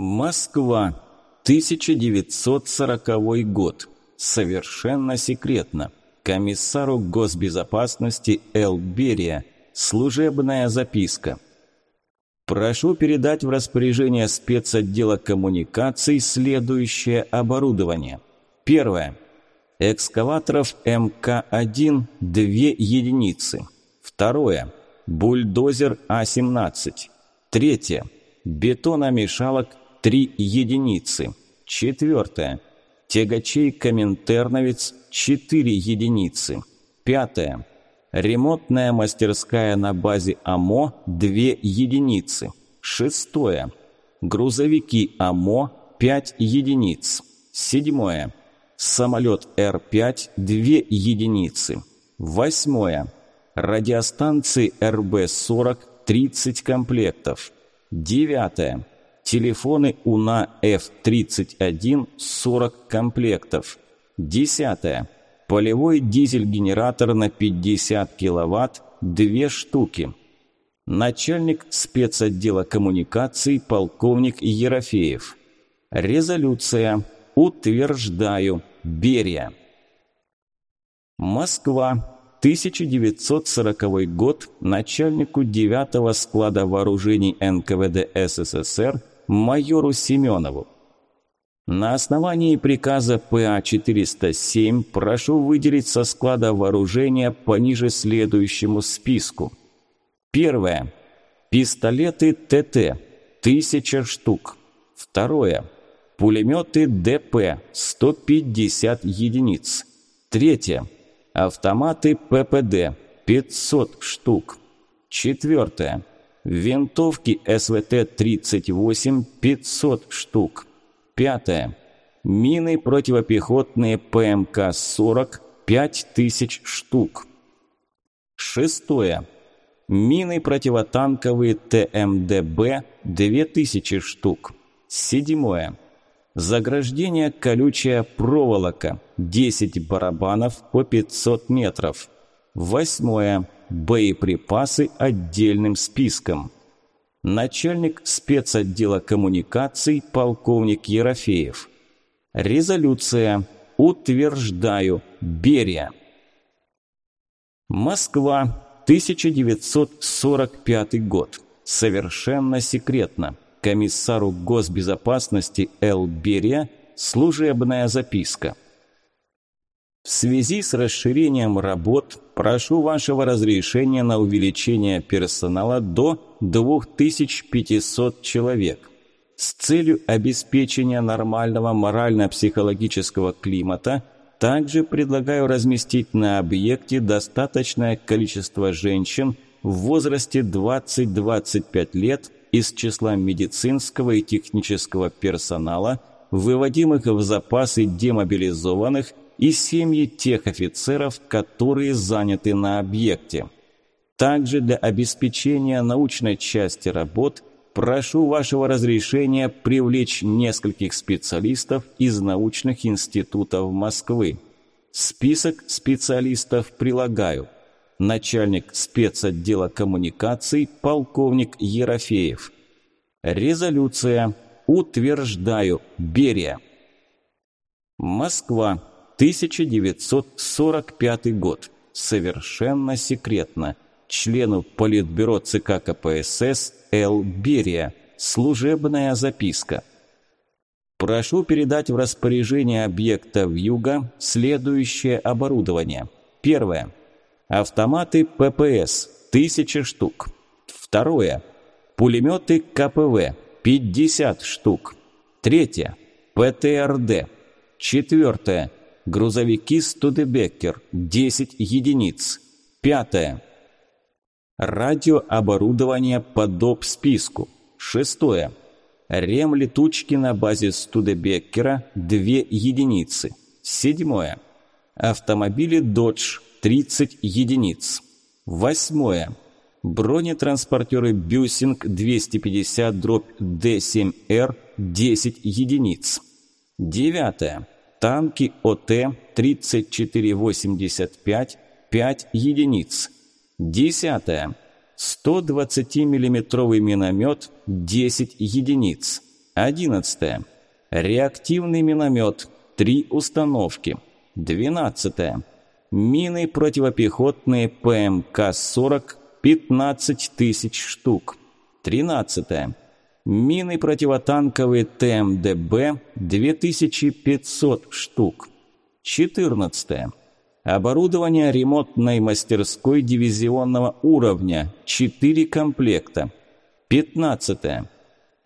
Москва, 1940 год. Совершенно секретно. Комиссару госбезопасности Эл Берия. Служебная записка. Прошу передать в распоряжение спецотдела коммуникаций следующее оборудование. Первое. Экскаваторов МК-1 – 2 единицы. Второе. Бульдозер А-17. Третье. Бетономешалок 3 единицы. Четвертое. Тягачей Коминтерновец 4 единицы. Пятое. Ремонтная мастерская на базе АМО 2 единицы. Шестое. Грузовики АМО 5 единиц. Седьмое. Самолет Р-5 2 единицы. Восьмое. Радиостанции РБ-40 30 комплектов. Девятое. Телефоны УНА F31 40 комплектов. Десятое. Полевой дизель-генератор на 50 киловатт 2 штуки. Начальник спецотдела коммуникаций полковник Ерофеев. Резолюция. Утверждаю. Берия. Москва. 1940 год начальнику 9 склада вооружений НКВД СССР майору Семенову. На основании приказа ПА-407 прошу выделить со склада вооружения по ниже следующему списку. Первое. Пистолеты ТТ – 1000 штук. Второе. Пулеметы ДП – 150 единиц. Третье. Автоматы ППД – 500 штук. Четвертое. Винтовки СВТ-38 – 500 штук. Пятое. Мины противопехотные ПМК-40 – 5000 штук. Шестое. Мины противотанковые ТМДБ – 2000 штук. Седьмое. Заграждение колючая проволока – 10 барабанов по 500 метров. Восьмое боеприпасы отдельным списком. Начальник спецотдела коммуникаций полковник Ерофеев. Резолюция. Утверждаю. Берия. Москва. 1945 год. Совершенно секретно. Комиссару госбезопасности Л. Берия служебная записка. В связи с расширением работ прошу вашего разрешения на увеличение персонала до 2500 человек. С целью обеспечения нормального морально-психологического климата также предлагаю разместить на объекте достаточное количество женщин в возрасте 20-25 лет из числа медицинского и технического персонала, выводимых в запасы демобилизованных и семьи тех офицеров, которые заняты на объекте. Также для обеспечения научной части работ прошу вашего разрешения привлечь нескольких специалистов из научных институтов Москвы. Список специалистов прилагаю. Начальник спецотдела коммуникаций полковник Ерофеев. Резолюция. Утверждаю. Берия. Москва. 1945 год. Совершенно секретно. Члену Политбюро ЦК КПСС Л. Берия. Служебная записка. Прошу передать в распоряжение объекта Вьюга следующее оборудование. Первое. Автоматы ППС – 1000 штук. Второе. Пулеметы КПВ – 50 штук. Третье. ПТРД. Четвертое. Грузовики Студебеккер – 10 единиц. Пятое. Радиооборудование по доп. списку. Шестое. Рем-летучки на базе Студебеккера – 2 единицы. Седьмое. Автомобили Dodge – 30 единиц. Восьмое. Бронетранспортеры Бюсинг 250 дробь Д7Р – 10 единиц. Девятое. Танки ОТ-3485 – 5 единиц. Десятое. 120 миллиметровый миномет – 10 единиц. 11. Реактивный миномет. Три установки. 12. Мины противопехотные ПМК-40 15 тысяч штук. 13. Мины противотанковые ТМДБ 2500 штук. 14. Оборудование ремонтной мастерской дивизионного уровня 4 комплекта. 15.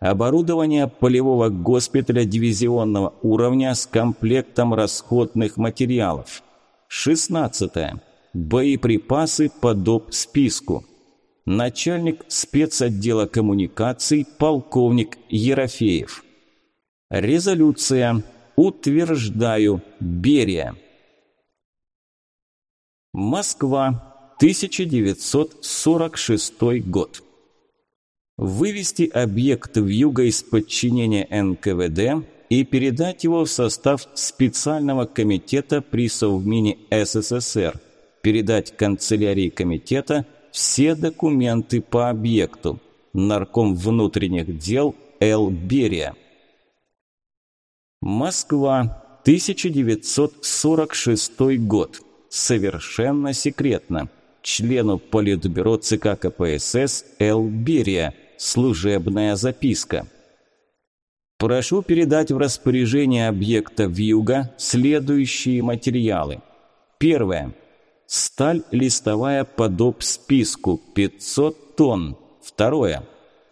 Оборудование полевого госпиталя дивизионного уровня с комплектом расходных материалов. 16. Боеприпасы по доп. списку. Начальник спецотдела коммуникаций полковник Ерофеев. Резолюция. Утверждаю. Берия. Москва. 1946 год. Вывести объект в юго из подчинения НКВД и передать его в состав специального комитета при Совмине СССР, передать канцелярии комитета все документы по объекту. Нарком внутренних дел Л. Берия. Москва, 1946 год. Совершенно секретно. Члену Политбюро ЦК КПСС Л. Берия. Служебная записка. Прошу передать в распоряжение объекта «Вьюга» следующие материалы. Первое. Сталь листовая по доп. списку 500 тонн. Второе.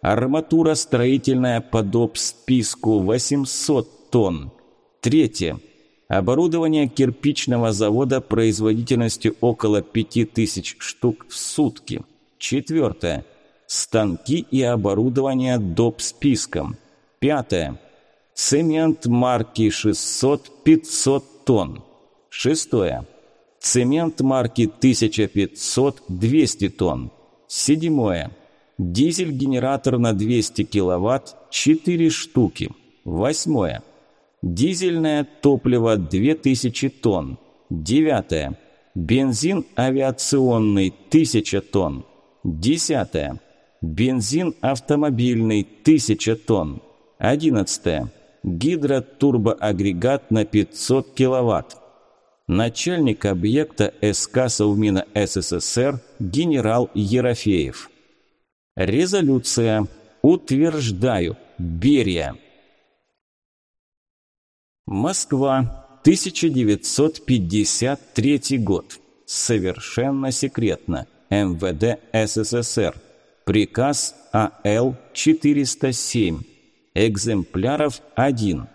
Арматура строительная по доп. списку 800 тонн. Третье. Оборудование кирпичного завода производительностью около 5000 штук в сутки. Четвертое. Станки и оборудование доп. списком. Пятое. Цемент марки 600-500 тонн. Шестое. Цемент марки 1500-200 тонн. Седьмое. Дизель-генератор на 200 киловатт 4 штуки. Восьмое. Дизельное топливо 2000 тонн. Девятое. Бензин авиационный 1000 тонн. Десятое. Бензин автомобильный 1000 тонн. Одиннадцатое. Гидротурбоагрегат на 500 киловатт. Начальник объекта СК Совмина СССР генерал Ерофеев. Резолюция. Утверждаю. Берия. Москва. 1953 год. Совершенно секретно. МВД СССР. Приказ АЛ-407. Экземпляров 1.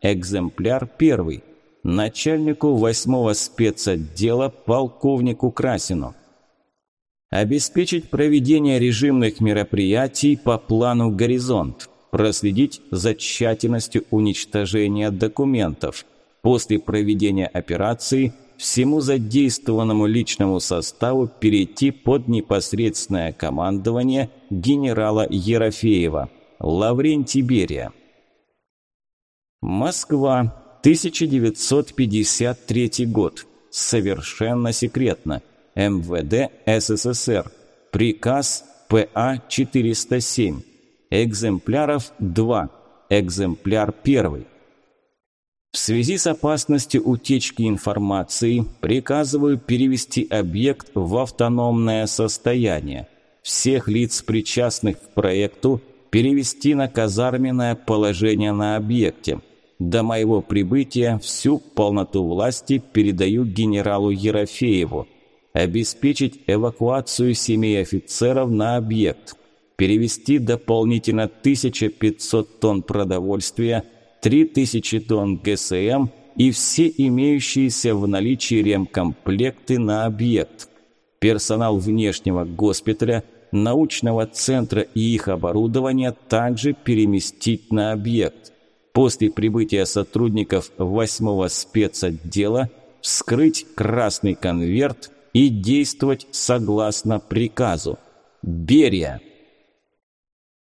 Экземпляр 1. Начальнику 8-го спецотдела полковнику Красину. Обеспечить проведение режимных мероприятий по плану «Горизонт». Проследить за тщательностью уничтожения документов. После проведения операции – всему задействованному личному составу перейти под непосредственное командование генерала Ерофеева, Лаврентий Берия. Москва, 1953 год. Совершенно секретно. МВД СССР. Приказ ПА-407. Экземпляров 2. Экземпляр 1. В связи с опасностью утечки информации приказываю перевести объект в автономное состояние. Всех лиц, причастных к проекту, перевести на казарменное положение на объекте. До моего прибытия всю полноту власти передаю генералу Ерофееву. Обеспечить эвакуацию семей офицеров на объект. Перевести дополнительно 1500 тонн продовольствия – 3000 тонн ГСМ и все имеющиеся в наличии ремкомплекты на объект. Персонал внешнего госпиталя, научного центра и их оборудование также переместить на объект. После прибытия сотрудников 8-го спецотдела вскрыть красный конверт и действовать согласно приказу. Берия.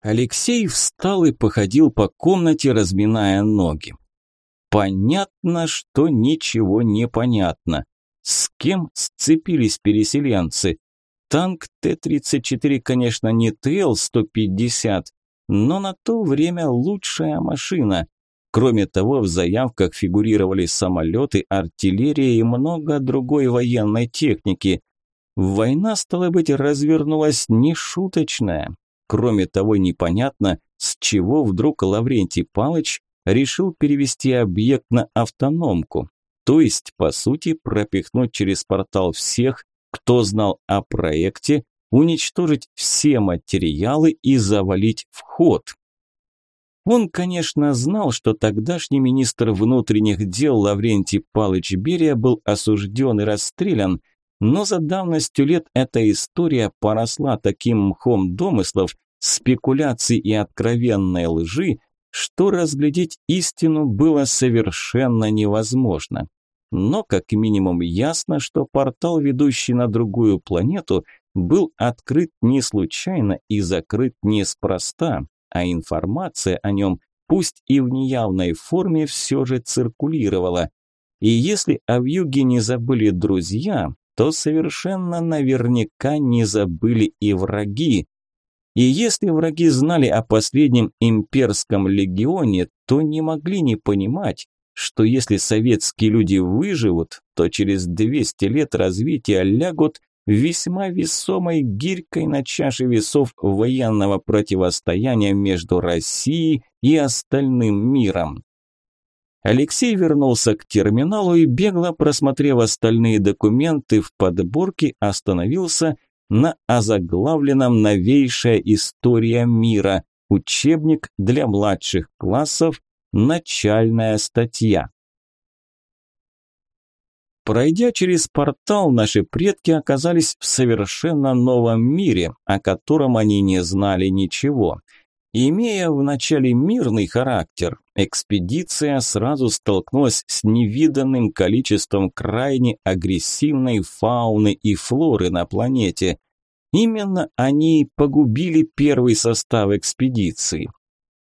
Алексей встал и походил по комнате, разминая ноги. Понятно, что ничего не понятно. С кем сцепились переселенцы? Танк Т-34, конечно, не ТЛ-150, но на то время лучшая машина. Кроме того, в заявках фигурировали самолеты, артиллерия и много другой военной техники. Война, стала быть, развернулась нешуточная. Кроме того, непонятно, с чего вдруг Лаврентий Палыч решил перевести объект на автономку, то есть, по сути, пропихнуть через портал всех, кто знал о проекте, уничтожить все материалы и завалить вход. Он, конечно, знал, что тогдашний министр внутренних дел Лаврентий Палыч Берия был осужден и расстрелян, но за давностью лет эта история поросла таким мхом домыслов, спекуляций и откровенной лжи, что разглядеть истину было совершенно невозможно. Но как минимум ясно, что портал, ведущий на другую планету, был открыт не случайно и закрыт неспроста, а информация о нем, пусть и в неявной форме, все же циркулировала. И если о вьюге не забыли друзья, то совершенно наверняка не забыли и враги. И если враги знали о последнем имперском легионе, то не могли не понимать, что если советские люди выживут, то через 200 лет развития лягут весьма весомой гирькой на чаше весов военного противостояния между Россией и остальным миром. Алексей вернулся к терминалу и, бегло просмотрев остальные документы в подборке, остановился на озаглавленном «Новейшая история мира» учебник для младших классов, начальная статья. Пройдя через портал, наши предки оказались в совершенно новом мире, о котором они не знали ничего. Имея вначале мирный характер, экспедиция сразу столкнулась с невиданным количеством крайне агрессивной фауны и флоры на планете. Именно они погубили первый состав экспедиции.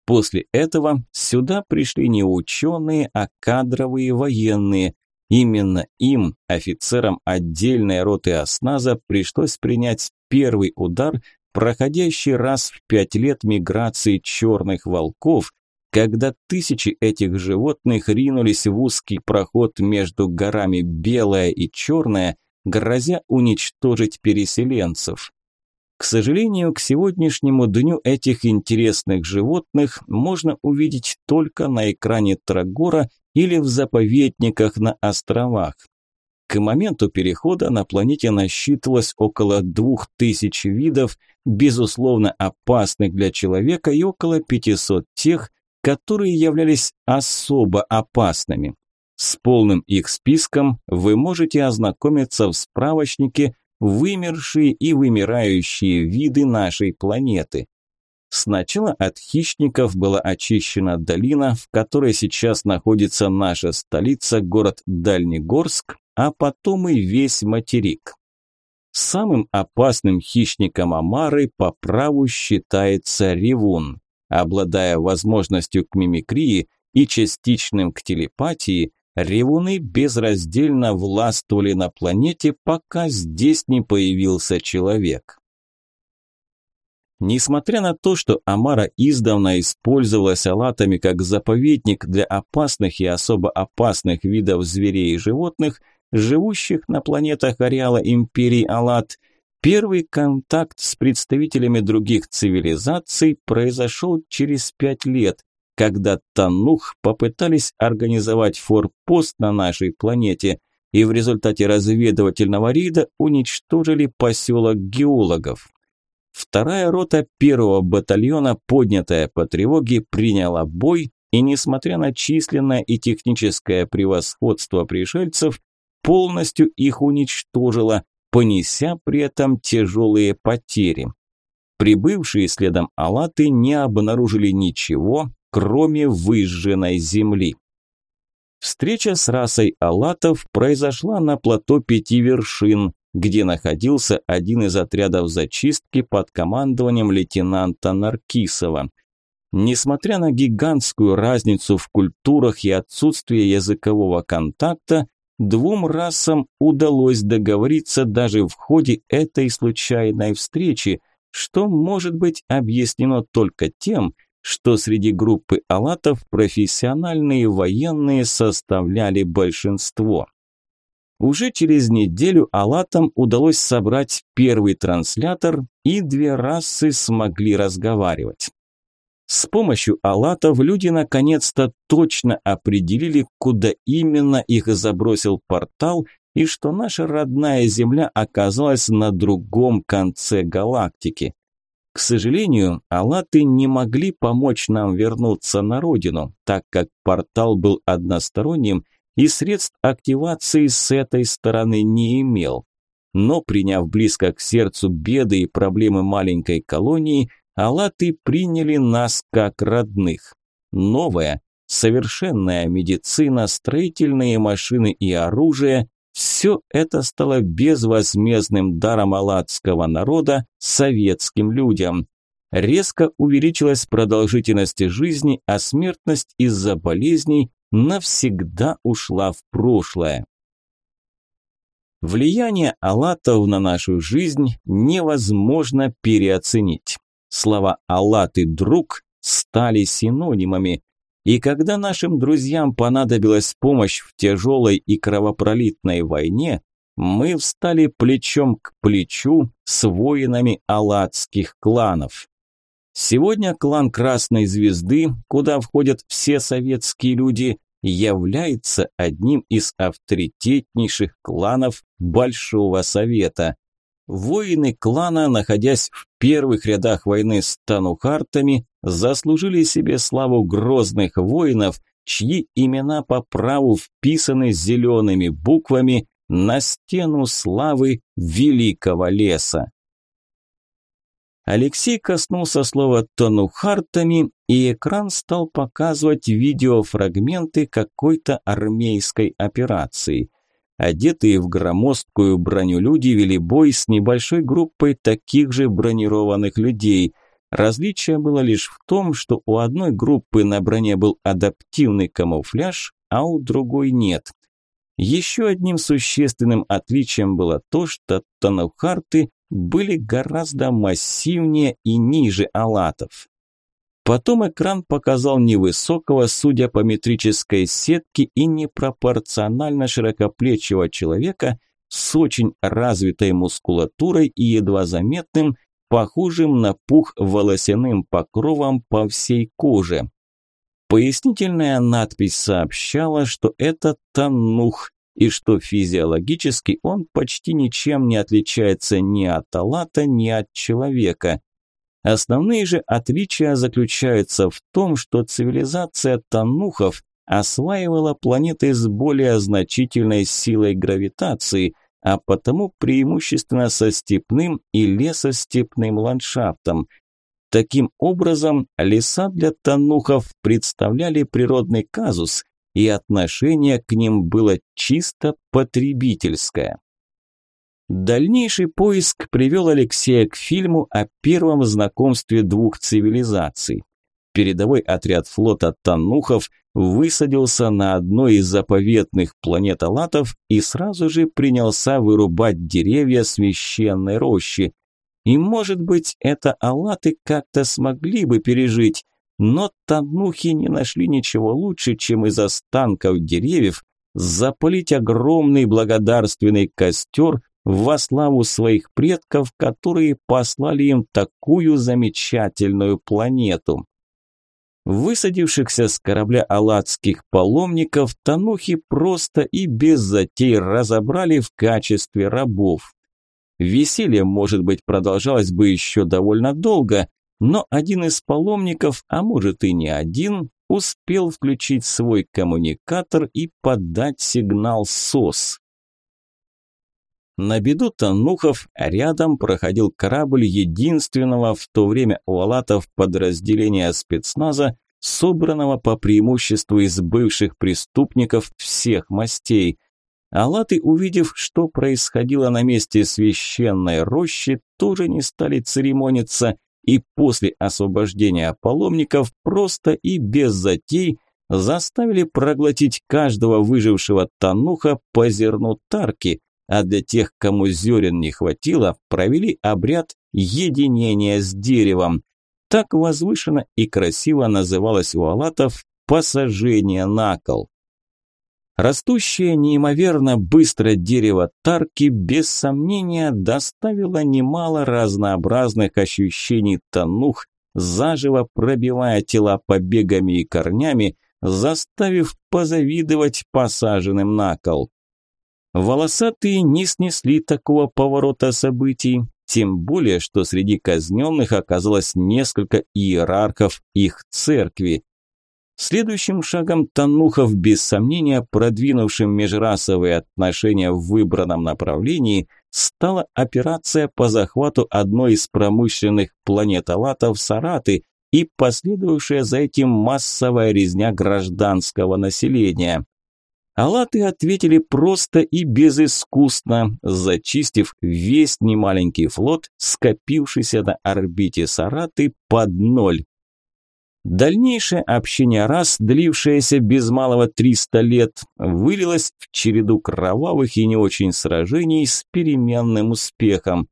После этого сюда пришли не ученые, а кадровые военные, Именно им, офицерам отдельной роты осназа, пришлось принять первый удар, проходящий раз в пять лет миграции черных волков, когда тысячи этих животных ринулись в узкий проход между горами Белая и Черная, грозя уничтожить переселенцев. К сожалению, к сегодняшнему дню этих интересных животных можно увидеть только на экране Трагора или в заповедниках на островах. К моменту перехода на планете насчитывалось около двух тысяч видов, безусловно опасных для человека, и около 500 тех, которые являлись особо опасными. С полным их списком вы можете ознакомиться в справочнике «Вымершие и вымирающие виды нашей планеты». Сначала от хищников была очищена долина, в которой сейчас находится наша столица, город Дальнегорск, а потом и весь материк. Самым опасным хищником Амары по праву считается ревун. Обладая возможностью к мимикрии и частичным к телепатии, ревуны безраздельно властвовали на планете, пока здесь не появился человек. Несмотря на то, что Амара издавна использовалась алатами как заповедник для опасных и особо опасных видов зверей и животных, живущих на планетах ареала империи Алат, первый контакт с представителями других цивилизаций произошел через пять лет, когда Танух попытались организовать форпост на нашей планете и в результате разведывательного рейда уничтожили поселок геологов. Вторая рота первого батальона, поднятая по тревоге, приняла бой и, несмотря на численное и техническое превосходство пришельцев, полностью их уничтожила, понеся при этом тяжелые потери. Прибывшие следом алаты не обнаружили ничего, кроме выжженной земли. Встреча с расой алатов произошла на плато пяти вершин, где находился один из отрядов зачистки под командованием лейтенанта Наркисова. Несмотря на гигантскую разницу в культурах и отсутствие языкового контакта, двум расам удалось договориться даже в ходе этой случайной встречи, что может быть объяснено только тем, что среди группы алатов профессиональные военные составляли большинство. Уже через неделю алатам удалось собрать первый транслятор, и две расы смогли разговаривать. С помощью алатов люди наконец-то точно определили, куда именно их забросил портал и что наша родная Земля оказалась на другом конце галактики. К сожалению, алаты не могли помочь нам вернуться на родину, так как портал был односторонним и средств активации с этой стороны не имел. Но приняв близко к сердцу беды и проблемы маленькой колонии, алаты приняли нас как родных. Новая, совершенная медицина, строительные машины и оружие – все это стало безвозмездным даром алатского народа советским людям. Резко увеличилась продолжительность жизни, а смертность из-за болезней навсегда ушла в прошлое. Влияние алатов на нашу жизнь невозможно переоценить. Слова «аллат» и «друг» стали синонимами. И когда нашим друзьям понадобилась помощь в тяжелой и кровопролитной войне, мы встали плечом к плечу с воинами алатских кланов. Сегодня клан Красной Звезды, куда входят все советские люди, является одним из авторитетнейших кланов Большого Совета. Воины клана, находясь в первых рядах войны с Танухартами, заслужили себе славу грозных воинов, чьи имена по праву вписаны зелеными буквами на стену славы Великого леса. Алексей коснулся слова «тонухартами», и экран стал показывать видеофрагменты какой-то армейской операции. Одетые в громоздкую броню люди вели бой с небольшой группой таких же бронированных людей. Различие было лишь в том, что у одной группы на броне был адаптивный камуфляж, а у другой нет. Еще одним существенным отличием было то, что тонухарты были гораздо массивнее и ниже алатов. Потом экран показал невысокого, судя по метрической сетке, и непропорционально широкоплечего человека с очень развитой мускулатурой и едва заметным, похожим на пух волосяным покровом по всей коже. Пояснительная надпись сообщала, что это Танух, и что физиологически он почти ничем не отличается ни от Алата, ни от человека – Основные же отличия заключаются в том, что цивилизация Танухов осваивала планеты с более значительной силой гравитации, а потому преимущественно со степным и лесостепным ландшафтом. Таким образом, леса для Танухов представляли природный казус, и отношение к ним было чисто потребительское. Дальнейший поиск привел Алексея к фильму о первом знакомстве двух цивилизаций. Передовой отряд флота Танухов высадился на одной из заповедных планет Алатов и сразу же принялся вырубать деревья священной рощи. И, может быть, это Алаты как-то смогли бы пережить, но Танухи не нашли ничего лучше, чем из останков деревьев запалить огромный благодарственный костер во славу своих предков, которые послали им такую замечательную планету. Высадившихся с корабля алладских паломников Танухи просто и без затей разобрали в качестве рабов. Веселье, может быть, продолжалось бы еще довольно долго, но один из паломников, а может и не один, успел включить свой коммуникатор и подать сигнал СОС. На беду Танухов рядом проходил корабль единственного в то время у Алатов подразделения спецназа, собранного по преимуществу из бывших преступников всех мастей. Алаты, увидев, что происходило на месте священной рощи, тоже не стали церемониться и после освобождения паломников просто и без затей заставили проглотить каждого выжившего Тануха по зерну тарки – а для тех, кому зерен не хватило, провели обряд единение с деревом. Так возвышенно и красиво называлось у алатов посажение на кол. Растущее неимоверно быстро дерево тарки без сомнения доставило немало разнообразных ощущений тонух, заживо пробивая тела побегами и корнями, заставив позавидовать посаженным на кол. Волосатые не снесли такого поворота событий, тем более, что среди казненных оказалось несколько иерархов их церкви. Следующим шагом Танухов, без сомнения продвинувшим межрасовые отношения в выбранном направлении, стала операция по захвату одной из промышленных планет Алатов Сараты и последовавшая за этим массовая резня гражданского населения. Алаты ответили просто и безыскусно, зачистив весь немаленький флот, скопившийся на орбите Сараты под ноль. Дальнейшее общение рас, длившееся без малого 300 лет, вылилось в череду кровавых и не очень сражений с переменным успехом.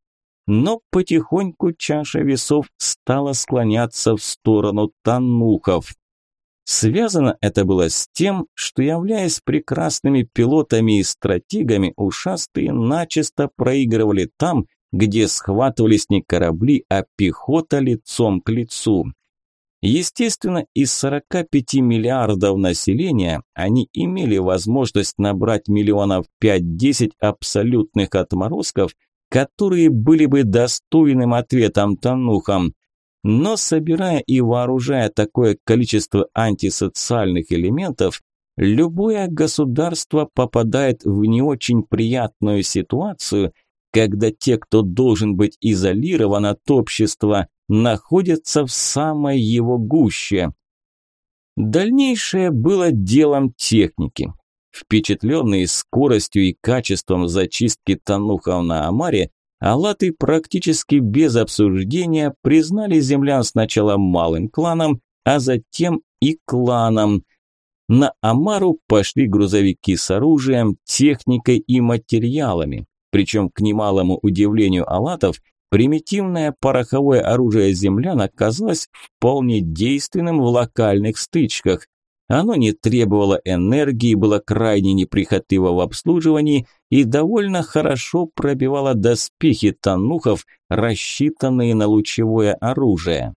Но потихоньку чаша весов стала склоняться в сторону танухов. Связано это было с тем, что, являясь прекрасными пилотами и стратегами, ушастые начисто проигрывали там, где схватывались не корабли, а пехота лицом к лицу. Естественно, из 45 миллиардов населения они имели возможность набрать миллионов 5-10 абсолютных отморозков, которые были бы достойным ответом танухам. Но собирая и вооружая такое количество антисоциальных элементов, любое государство попадает в не очень приятную ситуацию, когда те, кто должен быть изолирован от общества, находятся в самой его гуще. Дальнейшее было делом техники. Впечатленные скоростью и качеством зачистки танухов на Амаре, Алаты практически без обсуждения признали землян сначала малым кланом, а затем и кланом. На Амару пошли грузовики с оружием, техникой и материалами. Причем, к немалому удивлению Алатов, Примитивное пороховое оружие землян оказалось вполне действенным в локальных стычках. Оно не требовало энергии, было крайне неприхотливо в обслуживании и довольно хорошо пробивало доспехи танухов, рассчитанные на лучевое оружие.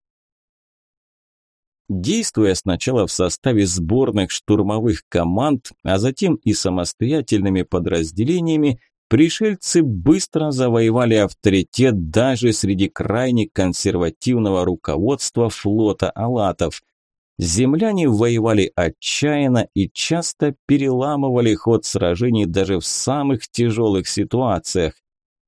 Действуя сначала в составе сборных штурмовых команд, а затем и самостоятельными подразделениями, Пришельцы быстро завоевали авторитет даже среди крайне консервативного руководства флота Алатов. Земляне воевали отчаянно и часто переламывали ход сражений даже в самых тяжелых ситуациях.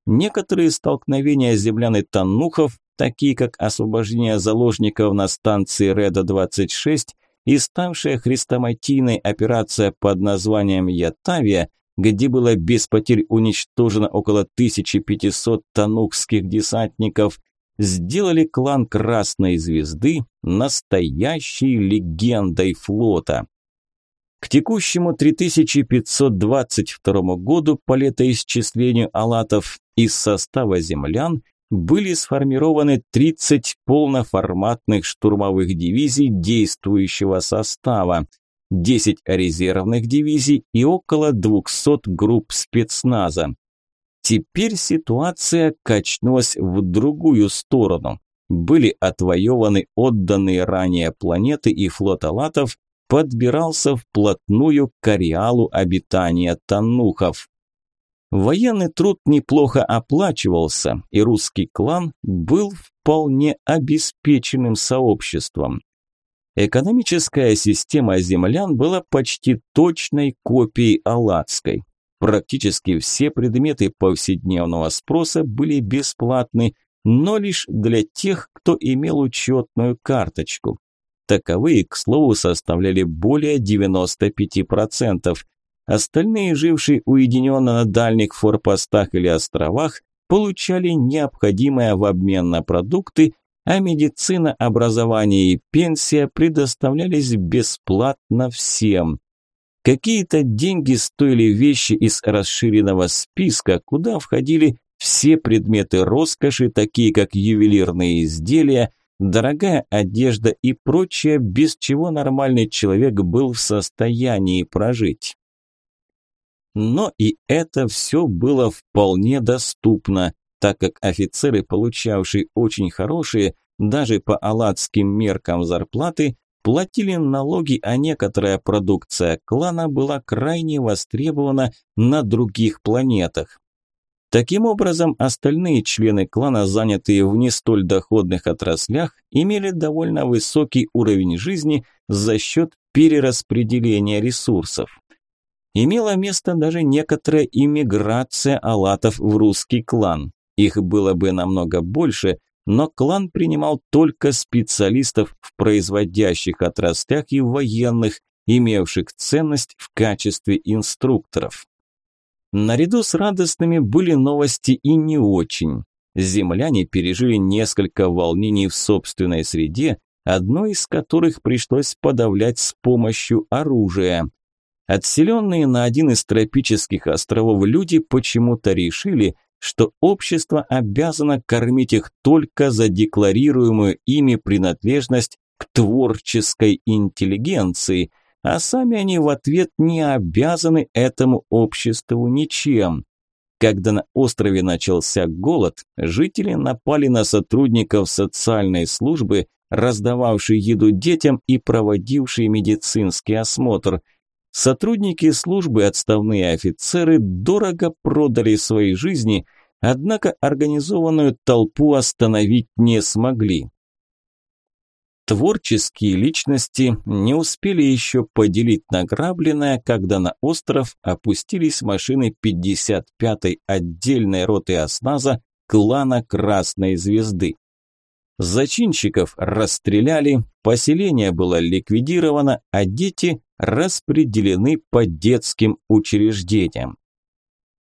Некоторые столкновения землян и таннухов, такие как освобождение заложников на станции Реда-26 и ставшая хрестоматийной операция под названием Ятавия, где было без потерь уничтожено около 1500 танукских десантников, сделали клан Красной Звезды настоящей легендой флота. К текущему 3522 году по летоисчислению алатов из состава землян были сформированы 30 полноформатных штурмовых дивизий действующего состава, 10 резервных дивизий и около 200 групп спецназа. Теперь ситуация качнулась в другую сторону. Были отвоеваны отданные ранее планеты и флот Алатов подбирался вплотную к ареалу обитания Танухов. Военный труд неплохо оплачивался, и русский клан был вполне обеспеченным сообществом. Экономическая система землян была почти точной копией алладской. Практически все предметы повседневного спроса были бесплатны, но лишь для тех, кто имел учетную карточку. Таковые, к слову, составляли более 95%. Остальные, жившие уединенно на дальних форпостах или островах, получали необходимое в обмен на продукты а медицина, образование и пенсия предоставлялись бесплатно всем. Какие-то деньги стоили вещи из расширенного списка, куда входили все предметы роскоши, такие как ювелирные изделия, дорогая одежда и прочее, без чего нормальный человек был в состоянии прожить. Но и это все было вполне доступно, так как офицеры, получавшие очень хорошие, даже по алладским меркам зарплаты, платили налоги, а некоторая продукция клана была крайне востребована на других планетах. Таким образом, остальные члены клана, занятые в не столь доходных отраслях, имели довольно высокий уровень жизни за счет перераспределения ресурсов. Имела место даже некоторая иммиграция алатов в русский клан. Их было бы намного больше, но клан принимал только специалистов в производящих отраслях и военных, имевших ценность в качестве инструкторов. Наряду с радостными были новости и не очень. Земляне пережили несколько волнений в собственной среде, одно из которых пришлось подавлять с помощью оружия. Отселенные на один из тропических островов люди почему-то решили, что общество обязано кормить их только за декларируемую ими принадлежность к творческой интеллигенции – а сами они в ответ не обязаны этому обществу ничем. Когда на острове начался голод, жители напали на сотрудников социальной службы, раздававшей еду детям и проводившей медицинский осмотр. Сотрудники службы, отставные офицеры, дорого продали свои жизни, однако организованную толпу остановить не смогли. Творческие личности не успели еще поделить награбленное, когда на остров опустились машины 55-й отдельной роты осназа клана Красной Звезды. Зачинщиков расстреляли, поселение было ликвидировано, а дети распределены по детским учреждениям.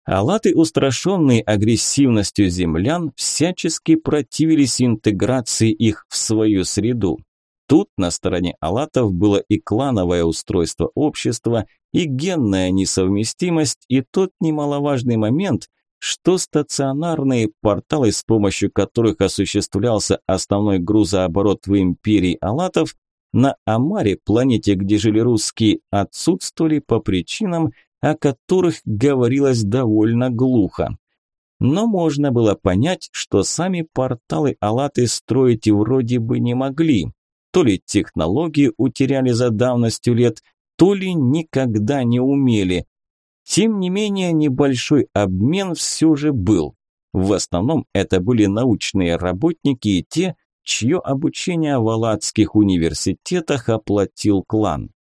Алаты, устрашенные агрессивностью землян, всячески противились интеграции их в свою среду. Тут на стороне алатов было и клановое устройство общества, и генная несовместимость, и тот немаловажный момент, что стационарные порталы, с помощью которых осуществлялся основной грузооборот в империи алатов, на Амаре, планете, где жили русские, отсутствовали по причинам, о которых говорилось довольно глухо. Но можно было понять, что сами порталы Алаты строить вроде бы не могли. То ли технологии утеряли за давностью лет, то ли никогда не умели. Тем не менее, небольшой обмен все же был. В основном это были научные работники и те, чье обучение в Алатских университетах оплатил клан.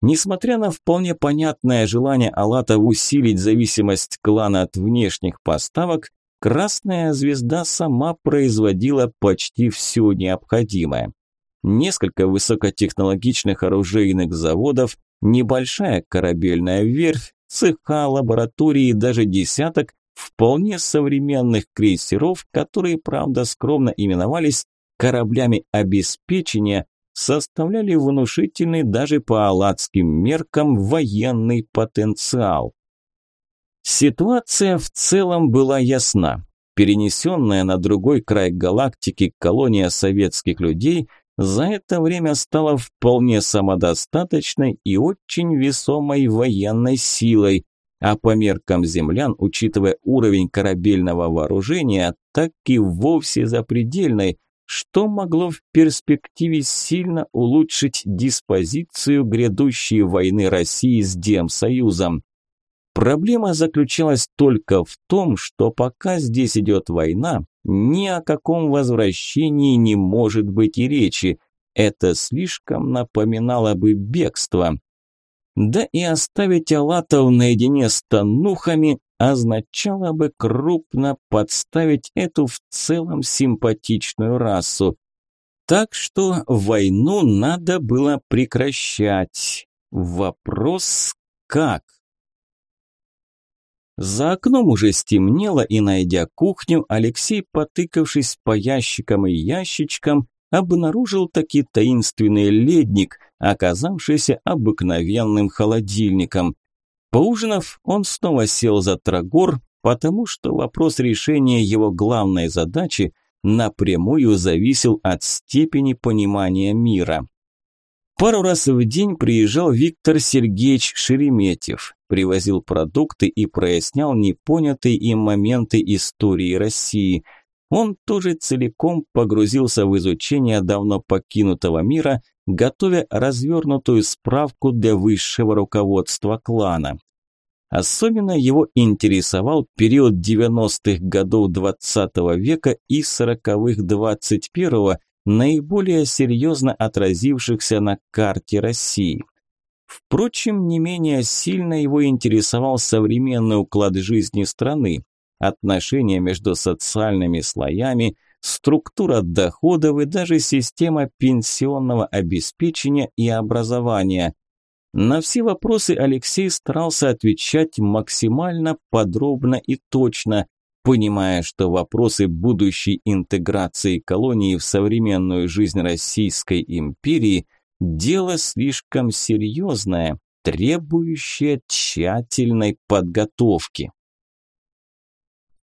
Несмотря на вполне понятное желание Алата усилить зависимость клана от внешних поставок, Красная Звезда сама производила почти все необходимое. Несколько высокотехнологичных оружейных заводов, небольшая корабельная верфь, цеха, лаборатории и даже десяток вполне современных крейсеров, которые, правда, скромно именовались кораблями обеспечения, составляли внушительный даже по алладским меркам военный потенциал. Ситуация в целом была ясна. Перенесенная на другой край галактики колония советских людей за это время стала вполне самодостаточной и очень весомой военной силой, а по меркам землян, учитывая уровень корабельного вооружения, так и вовсе запредельной, что могло в перспективе сильно улучшить диспозицию грядущей войны России с Демсоюзом. Проблема заключалась только в том, что пока здесь идет война, ни о каком возвращении не может быть и речи. Это слишком напоминало бы бегство. Да и оставить Алатов наедине с танухами означало бы крупно подставить эту в целом симпатичную расу. Так что войну надо было прекращать. Вопрос как? За окном уже стемнело, и, найдя кухню, Алексей, потыкавшись по ящикам и ящичкам, обнаружил таки таинственный ледник, оказавшийся обыкновенным холодильником. Поужинав, он снова сел за трагор, потому что вопрос решения его главной задачи напрямую зависел от степени понимания мира. Пару раз в день приезжал Виктор Сергеевич Шереметьев, привозил продукты и прояснял непонятые им моменты истории России. Он тоже целиком погрузился в изучение давно покинутого мира, готовя развернутую справку для высшего руководства клана. Особенно его интересовал период 90-х годов 20 -го века и 40-х 21-го, наиболее серьезно отразившихся на карте России. Впрочем, не менее сильно его интересовал современный уклад жизни страны, отношения между социальными слоями, структура доходов и даже система пенсионного обеспечения и образования. На все вопросы Алексей старался отвечать максимально подробно и точно, понимая, что вопросы будущей интеграции колонии в современную жизнь Российской империи – дело слишком серьезное, требующее тщательной подготовки.